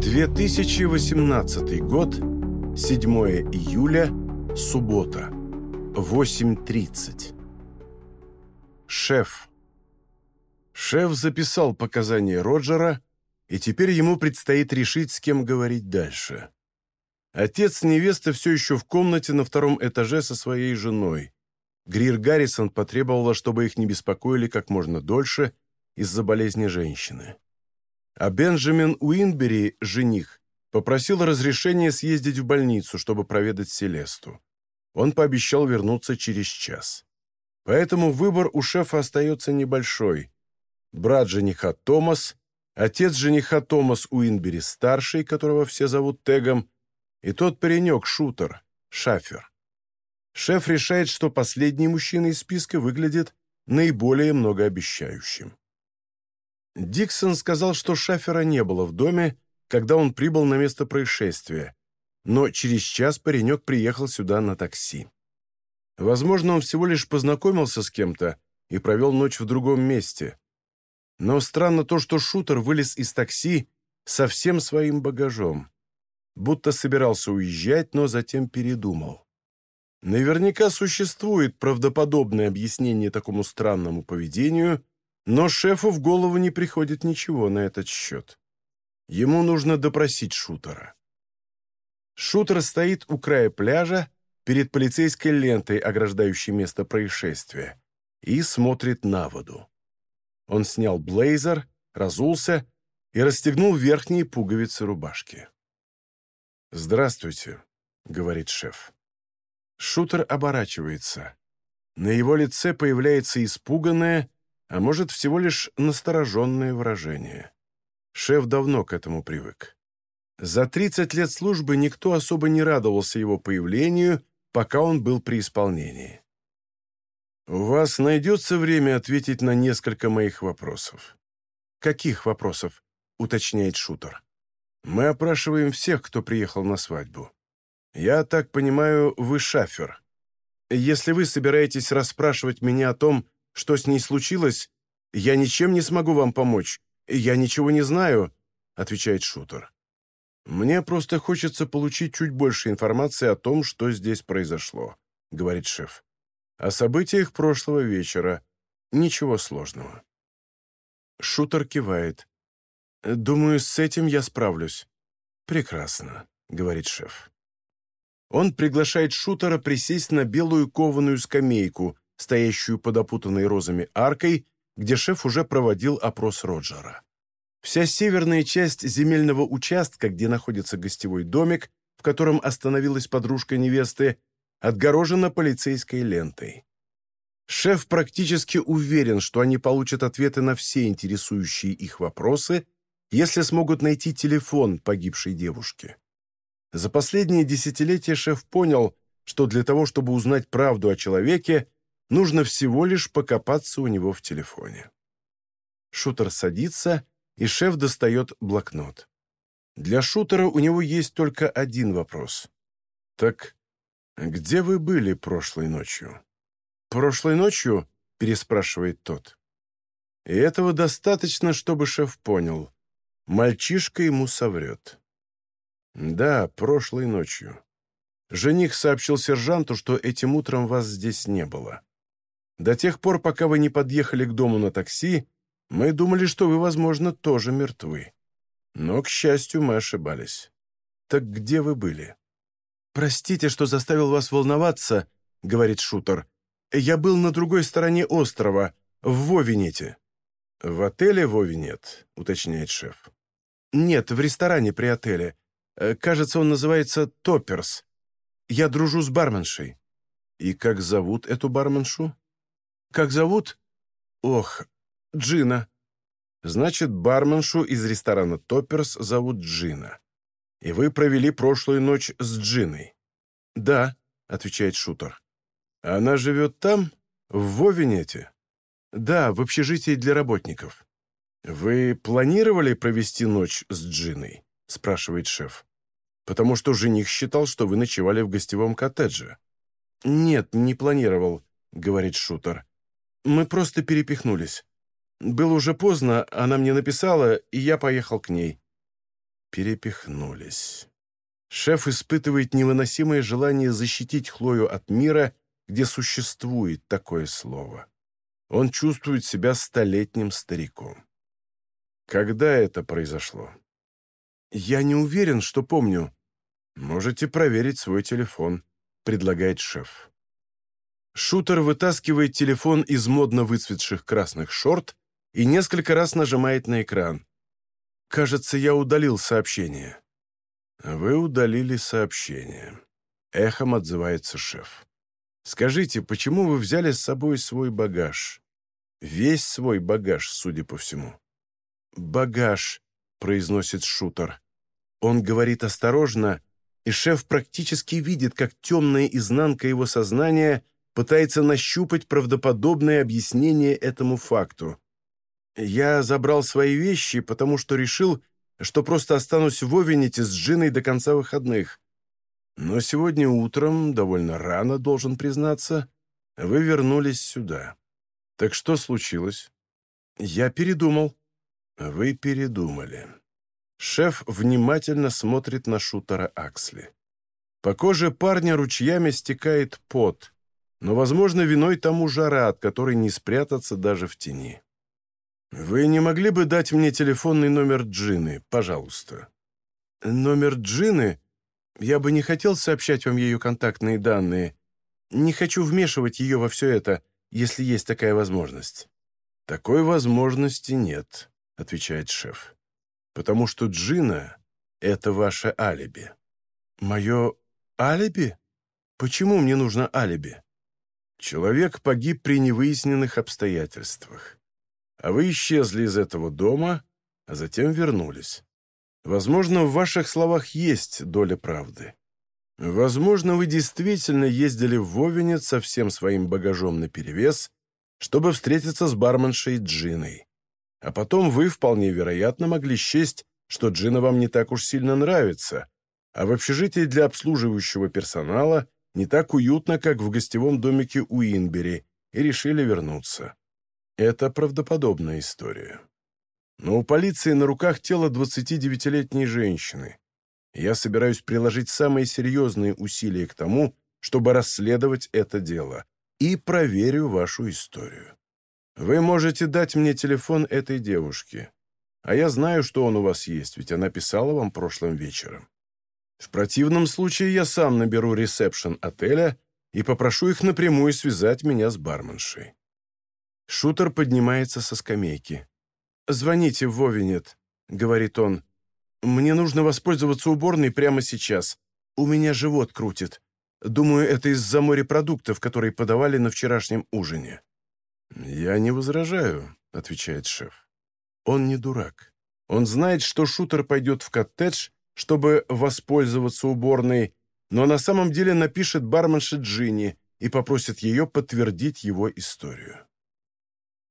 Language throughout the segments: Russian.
2018 год, 7 июля, суббота, 8.30. Шеф. Шеф записал показания Роджера, и теперь ему предстоит решить, с кем говорить дальше. Отец невесты все еще в комнате на втором этаже со своей женой. Грир Гаррисон потребовала, чтобы их не беспокоили как можно дольше из-за болезни женщины. А Бенджамин Уинбери, жених, попросил разрешения съездить в больницу, чтобы проведать Селесту. Он пообещал вернуться через час. Поэтому выбор у шефа остается небольшой. Брат жениха Томас, отец жениха Томас Уинбери-старший, которого все зовут Тегом, и тот паренек-шутер, Шафер. Шеф решает, что последний мужчина из списка выглядит наиболее многообещающим. Диксон сказал, что Шафера не было в доме, когда он прибыл на место происшествия, но через час паренек приехал сюда на такси. Возможно, он всего лишь познакомился с кем-то и провел ночь в другом месте. Но странно то, что шутер вылез из такси со всем своим багажом. Будто собирался уезжать, но затем передумал. Наверняка существует правдоподобное объяснение такому странному поведению, но шефу в голову не приходит ничего на этот счет. Ему нужно допросить шутера. Шутер стоит у края пляжа, перед полицейской лентой, ограждающей место происшествия, и смотрит на воду. Он снял блейзер, разулся и расстегнул верхние пуговицы рубашки. «Здравствуйте», — говорит шеф. Шутер оборачивается. На его лице появляется испуганное, а может, всего лишь настороженное выражение. Шеф давно к этому привык. За 30 лет службы никто особо не радовался его появлению, пока он был при исполнении. «У вас найдется время ответить на несколько моих вопросов». «Каких вопросов?» — уточняет шутер. «Мы опрашиваем всех, кто приехал на свадьбу. Я так понимаю, вы шафер. Если вы собираетесь расспрашивать меня о том, что с ней случилось? Я ничем не смогу вам помочь. Я ничего не знаю», — отвечает шутер. «Мне просто хочется получить чуть больше информации о том, что здесь произошло», — говорит шеф. «О событиях прошлого вечера. Ничего сложного». Шутер кивает. «Думаю, с этим я справлюсь». «Прекрасно», — говорит шеф. Он приглашает шутера присесть на белую кованую скамейку, стоящую под опутанной розами аркой, где шеф уже проводил опрос Роджера. Вся северная часть земельного участка, где находится гостевой домик, в котором остановилась подружка невесты, отгорожена полицейской лентой. Шеф практически уверен, что они получат ответы на все интересующие их вопросы, если смогут найти телефон погибшей девушки. За последние десятилетия шеф понял, что для того, чтобы узнать правду о человеке, Нужно всего лишь покопаться у него в телефоне. Шутер садится, и шеф достает блокнот. Для шутера у него есть только один вопрос. «Так где вы были прошлой ночью?» «Прошлой ночью?» — переспрашивает тот. И этого достаточно, чтобы шеф понял. Мальчишка ему соврет. «Да, прошлой ночью. Жених сообщил сержанту, что этим утром вас здесь не было. До тех пор, пока вы не подъехали к дому на такси, мы думали, что вы, возможно, тоже мертвы. Но, к счастью, мы ошибались. Так где вы были?» «Простите, что заставил вас волноваться», — говорит шутер. «Я был на другой стороне острова, в Вовинете». «В отеле Вовинет», — уточняет шеф. «Нет, в ресторане при отеле. Э, кажется, он называется Топперс. Я дружу с барменшей». «И как зовут эту барменшу?» Как зовут? Ох, Джина. Значит, барменшу из ресторана Топперс зовут Джина. И вы провели прошлую ночь с Джиной? Да, отвечает шутер. Она живет там, в Вовинете? Да, в общежитии для работников. Вы планировали провести ночь с Джиной? спрашивает шеф. Потому что жених считал, что вы ночевали в гостевом коттедже. Нет, не планировал, говорит шутер. Мы просто перепихнулись. Было уже поздно, она мне написала, и я поехал к ней. перепихнулись. Шеф испытывает невыносимое желание защитить Хлою от мира, где существует такое слово. Он чувствует себя столетним стариком. Когда это произошло? Я не уверен, что помню. Можете проверить свой телефон, предлагает шеф. Шутер вытаскивает телефон из модно выцветших красных шорт и несколько раз нажимает на экран. Кажется, я удалил сообщение. Вы удалили сообщение. Эхом отзывается шеф. Скажите, почему вы взяли с собой свой багаж? Весь свой багаж, судя по всему. Багаж, произносит шутер. Он говорит осторожно, и шеф практически видит, как темная изнанка его сознания пытается нащупать правдоподобное объяснение этому факту. Я забрал свои вещи, потому что решил, что просто останусь в Овенете с Джиной до конца выходных. Но сегодня утром, довольно рано, должен признаться, вы вернулись сюда. Так что случилось? Я передумал. Вы передумали. Шеф внимательно смотрит на шутера Аксли. По коже парня ручьями стекает пот, но, возможно, виной тому жара, от которой не спрятаться даже в тени. «Вы не могли бы дать мне телефонный номер Джины, пожалуйста?» «Номер Джины? Я бы не хотел сообщать вам ее контактные данные. Не хочу вмешивать ее во все это, если есть такая возможность». «Такой возможности нет», — отвечает шеф потому что Джина — это ваше алиби». «Мое алиби? Почему мне нужно алиби?» «Человек погиб при невыясненных обстоятельствах. А вы исчезли из этого дома, а затем вернулись. Возможно, в ваших словах есть доля правды. Возможно, вы действительно ездили в Вовенец со всем своим багажом наперевес, чтобы встретиться с барменшей Джиной. А потом вы, вполне вероятно, могли счесть, что Джина вам не так уж сильно нравится, а в общежитии для обслуживающего персонала не так уютно, как в гостевом домике у Инбери, и решили вернуться. Это правдоподобная история. Но у полиции на руках тело 29-летней женщины. Я собираюсь приложить самые серьезные усилия к тому, чтобы расследовать это дело, и проверю вашу историю. Вы можете дать мне телефон этой девушки, а я знаю, что он у вас есть, ведь она писала вам прошлым вечером. В противном случае я сам наберу ресепшн отеля и попрошу их напрямую связать меня с барменшей. Шутер поднимается со скамейки. «Звоните в Вовинет», — говорит он. «Мне нужно воспользоваться уборной прямо сейчас. У меня живот крутит. Думаю, это из-за морепродуктов, которые подавали на вчерашнем ужине». «Я не возражаю», — отвечает шеф. «Он не дурак. Он знает, что шутер пойдет в коттедж, чтобы воспользоваться уборной, но на самом деле напишет барменше Джинни и попросит ее подтвердить его историю».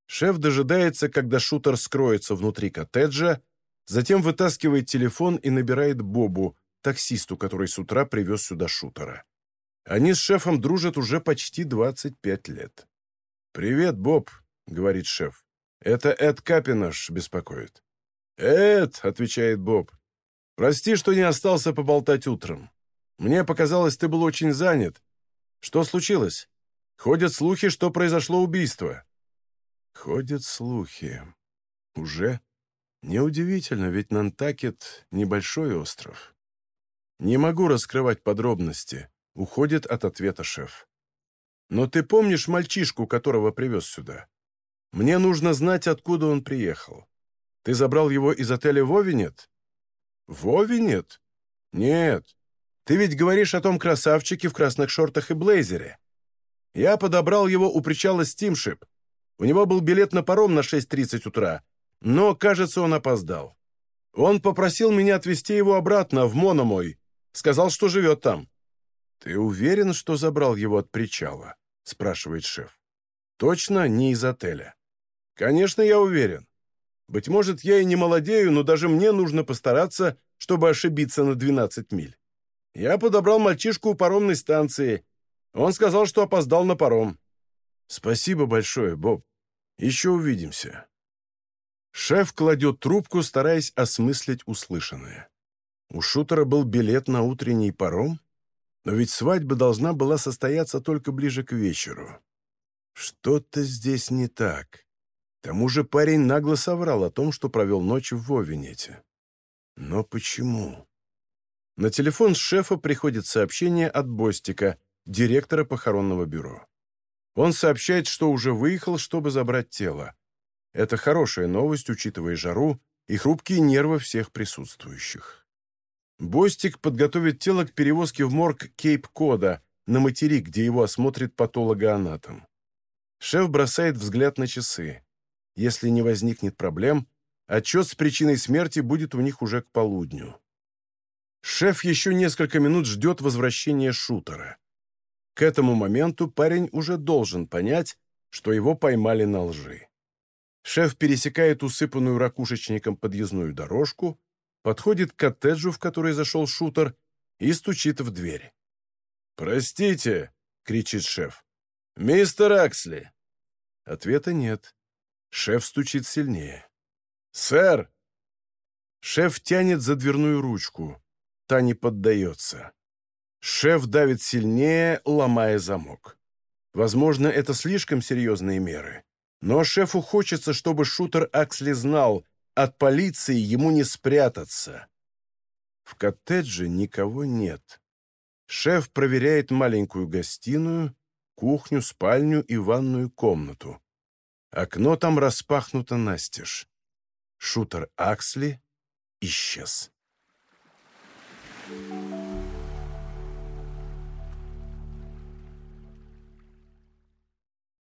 Шеф дожидается, когда шутер скроется внутри коттеджа, затем вытаскивает телефон и набирает Бобу, таксисту, который с утра привез сюда шутера. Они с шефом дружат уже почти 25 лет. «Привет, Боб», — говорит шеф. «Это Эд Капинаш беспокоит». «Эд», — отвечает Боб, — «прости, что не остался поболтать утром. Мне показалось, ты был очень занят. Что случилось? Ходят слухи, что произошло убийство». «Ходят слухи. Уже? Неудивительно, ведь Нантакет — небольшой остров. Не могу раскрывать подробности», — уходит от ответа шеф. Но ты помнишь мальчишку, которого привез сюда? Мне нужно знать, откуда он приехал. Ты забрал его из отеля Вовинет? Вовинет? Нет. Ты ведь говоришь о том красавчике в красных шортах и блейзере. Я подобрал его у причала Стимшип. У него был билет на паром на 6.30 утра, но, кажется, он опоздал. Он попросил меня отвезти его обратно, в Мономой. Сказал, что живет там. Ты уверен, что забрал его от причала? спрашивает шеф. «Точно не из отеля?» «Конечно, я уверен. Быть может, я и не молодею, но даже мне нужно постараться, чтобы ошибиться на 12 миль. Я подобрал мальчишку у паромной станции. Он сказал, что опоздал на паром». «Спасибо большое, Боб. Еще увидимся». Шеф кладет трубку, стараясь осмыслить услышанное. У шутера был билет на утренний паром, но ведь свадьба должна была состояться только ближе к вечеру. Что-то здесь не так. К тому же парень нагло соврал о том, что провел ночь в Вовинете. Но почему? На телефон шефа приходит сообщение от Бостика, директора похоронного бюро. Он сообщает, что уже выехал, чтобы забрать тело. Это хорошая новость, учитывая жару и хрупкие нервы всех присутствующих. Бостик подготовит тело к перевозке в морг Кейп-Кода на материк, где его осмотрит патологоанатом. Шеф бросает взгляд на часы. Если не возникнет проблем, отчет с причиной смерти будет у них уже к полудню. Шеф еще несколько минут ждет возвращения шутера. К этому моменту парень уже должен понять, что его поймали на лжи. Шеф пересекает усыпанную ракушечником подъездную дорожку, подходит к коттеджу, в который зашел шутер, и стучит в дверь. «Простите!» — кричит шеф. «Мистер Аксли!» Ответа нет. Шеф стучит сильнее. «Сэр!» Шеф тянет за дверную ручку. Та не поддается. Шеф давит сильнее, ломая замок. Возможно, это слишком серьезные меры. Но шефу хочется, чтобы шутер Аксли знал, от полиции ему не спрятаться. В коттедже никого нет. Шеф проверяет маленькую гостиную, кухню, спальню и ванную комнату. Окно там распахнуто настежь. Шутер Аксли исчез. Thank you.